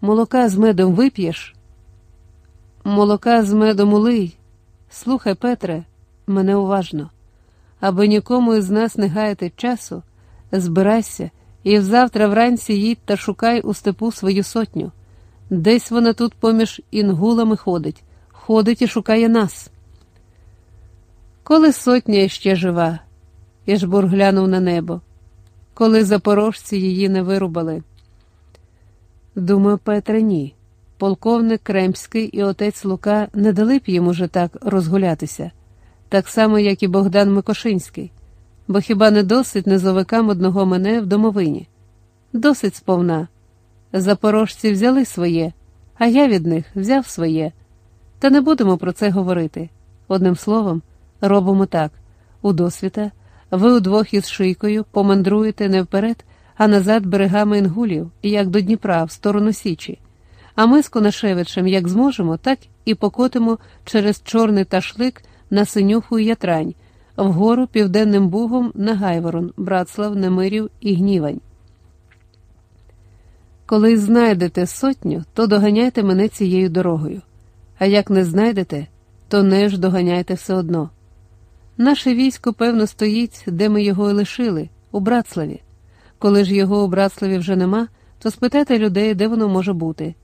молока з медом вип'єш? Молока з медом улий. Слухай, Петре, мене уважно, аби нікому із нас не гаяти часу, збирайся і взавтра вранці їдь та шукай у степу свою сотню. Десь вона тут поміж інгулами ходить, ходить і шукає нас. Коли сотня ще жива, Ішбур глянув на небо, коли запорожці її не вирубали. Думаю, Петре, ні. Полковник Кремський і отець Лука не дали б їм уже так розгулятися, так само, як і Богдан Микошинський, бо хіба не досить низовикам одного мене в домовині? Досить сповна. Запорожці взяли своє, а я від них взяв своє. Та не будемо про це говорити. Одним словом, робимо так: у досвіта, ви удвох із шийкою помандруєте не вперед, а назад берегами інгулів, як до Дніпра, в сторону Січі. А ми з Конашевичем, як зможемо, так і покотимо через чорний ташлик на синюху і ятрань, вгору південним бугом на Гайворон, Братслав, Немирів і Гнівань. Коли знайдете сотню, то доганяйте мене цією дорогою, а як не знайдете, то не ж доганяйте все одно. Наше військо, певно, стоїть, де ми його і лишили, у Братславі. Коли ж його у Братславі вже нема, то спитайте людей, де воно може бути.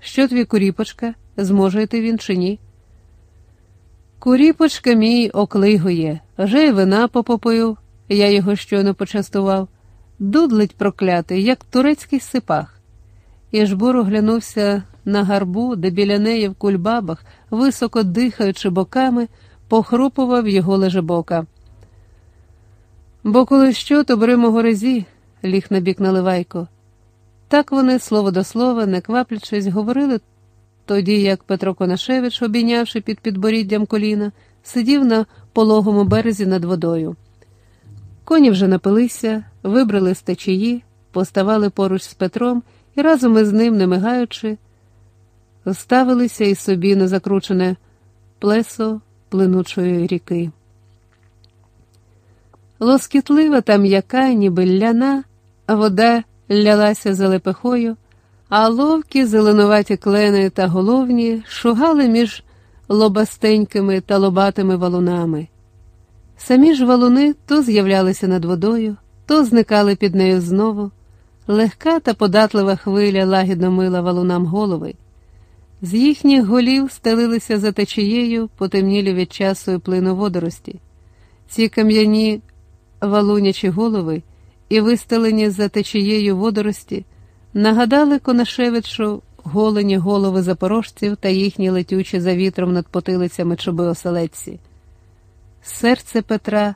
Що твій куріпочка, зможе йти він чи ні? Куріпочка мій оклигує, вже й вина попопив, я його щойно почастував, дудлить проклятий, як турецький сипах. І оглянувся на гарбу, де біля неї в кульбабах, високо дихаючи боками, похрупував його лежебока. Бо коли що, то бери мого резі, ліг на бік наливайко. Так вони, слово до слова, не кваплячись, говорили тоді, як Петро Конашевич, обійнявши під підборіддям коліна, сидів на пологому березі над водою. Коні вже напилися, вибрали з течії, поставали поруч з Петром і разом із ним, не мигаючи, ставилися і собі на закручене плесо плинучої ріки. Лоскітлива та м'яка, ніби ляна, вода лялася залепехою, а ловкі зеленуваті клени та головні шугали між лобастенькими та лобатими валунами. Самі ж валуни то з'являлися над водою, то зникали під нею знову. Легка та податлива хвиля лагідно мила валунам голови. З їхніх голів стелилися за течією, потемнілі від часу плину водорості. Ці кам'яні валунячі голови і вистелені за течією водорості, нагадали Конашевичу голені голови запорожців та їхні летючі за вітром над потилицями чоби оселедці. Серце Петра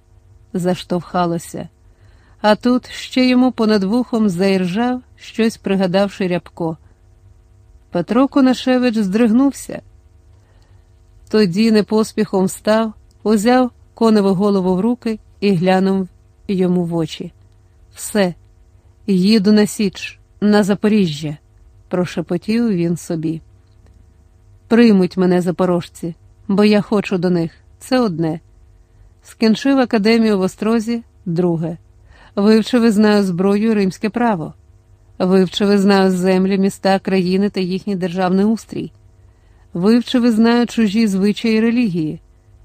заштовхалося, а тут ще йому понад вухом заіржав, щось пригадавши рябко. Петро Конашевич здригнувся. Тоді непоспіхом встав, узяв коневу голову в руки і глянув йому в очі. Все, їду на Січ, на Запоріжжя, прошепотів він собі. Приймуть мене запорожці, бо я хочу до них. Це одне. Скінчив академію в Острозі, друге. Вивчив і знаю зброю римське право. Вивчив і знаю землі, міста, країни та їхній державний устрій. Вивчив і знаю чужі звичаї релігії,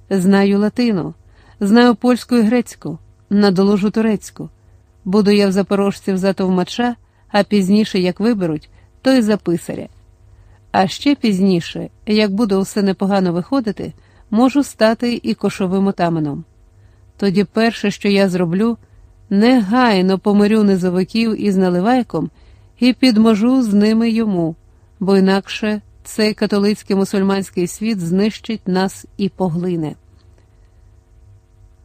знаю латину, знаю польську і грецьку, надоложу турецьку. Буду я в запорожців за товмача, а пізніше, як виберуть, то й за писаря. А ще пізніше, як буде усе непогано виходити, можу стати і кошовим отаманом. Тоді перше, що я зроблю, негайно помирю низовиків із наливайком і підможу з ними йому, бо інакше цей католицький мусульманський світ знищить нас і поглине.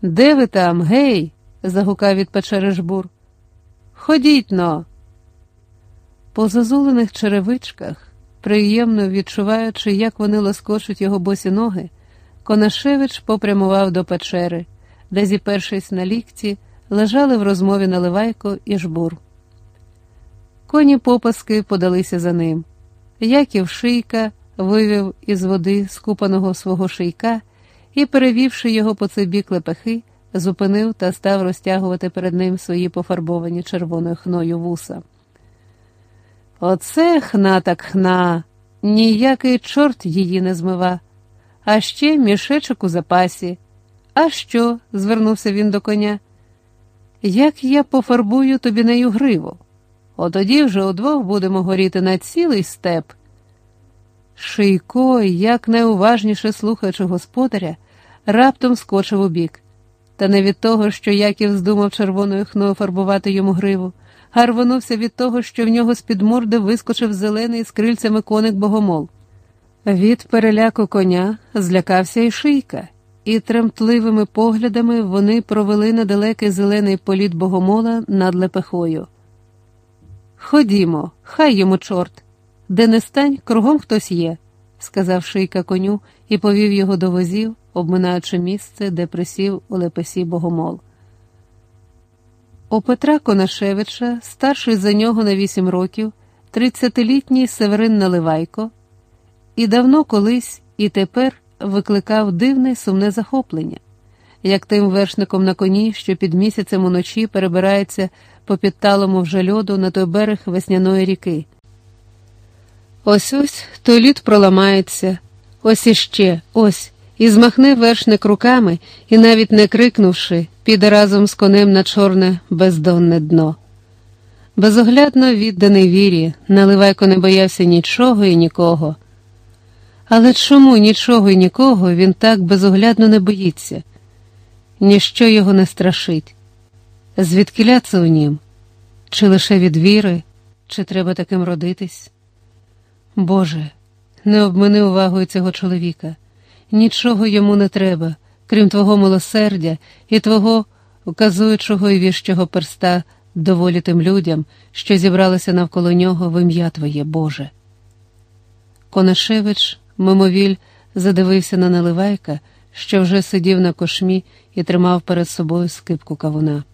Де ви там, гей? Загукав від печери жбур. Ходіть но. По зазулених черевичках, приємно відчуваючи, як вони лоскочуть його босі ноги, Конашевич попрямував до печери, де, зіпершись на лікті, лежали в розмові Наливайко і жбур. Коні попаски подалися за ним. Яків шийка вивів із води скупаного свого шийка і, перевівши його по цей бік лепехи, зупинив та став розтягувати перед ним свої пофарбовані червоною хною вуса. Оце хна так хна, ніякий чорт її не змива, а ще мішечок у запасі. А що? звернувся він до коня. Як я пофарбую тобі нею гриву? Отоді вже удвох будемо горіти на цілий степ. Шийко, як найуважніше слухаючи господаря, раптом скочив у бік. Та не від того, що Яків здумав червоною хною фарбувати йому гриву, а рвонувся від того, що в нього з-під морди вискочив зелений з крильцями коник богомол. Від переляку коня злякався і шийка, і тремтливими поглядами вони провели на далекий зелений політ богомола над лепехою. Ходімо, хай йому чорт, де не стань, кругом хтось є, сказав шийка коню і повів його до возів, обминаючи місце, де присів у лепесі богомол. У Петра Конашевича, старший за нього на вісім років, тридцятилітній Северин Наливайко, і давно колись, і тепер викликав дивне сумне захоплення, як тим вершником на коні, що під місяцем уночі перебирається по підталому вже льоду на той берег весняної ріки. Ось ось той лід проламається, ось іще, ось, і змахне вершник руками і, навіть не крикнувши, піде разом з конем на чорне бездонне дно. Безоглядно відданий вірі, наливайко не боявся нічого і нікого. Але чому нічого і нікого він так безоглядно не боїться? Ніщо його не страшить. Звідкиля це у нім? Чи лише від віри, чи треба таким родитись? Боже, не обмини увагою цього чоловіка. Нічого йому не треба, крім твого милосердя і твого указуючого і віщого перста доволі тим людям, що зібралися навколо нього в ім'я Твоє, Боже. Конашевич, мимовіль, задивився на наливайка, що вже сидів на кошмі і тримав перед собою скипку кавуна.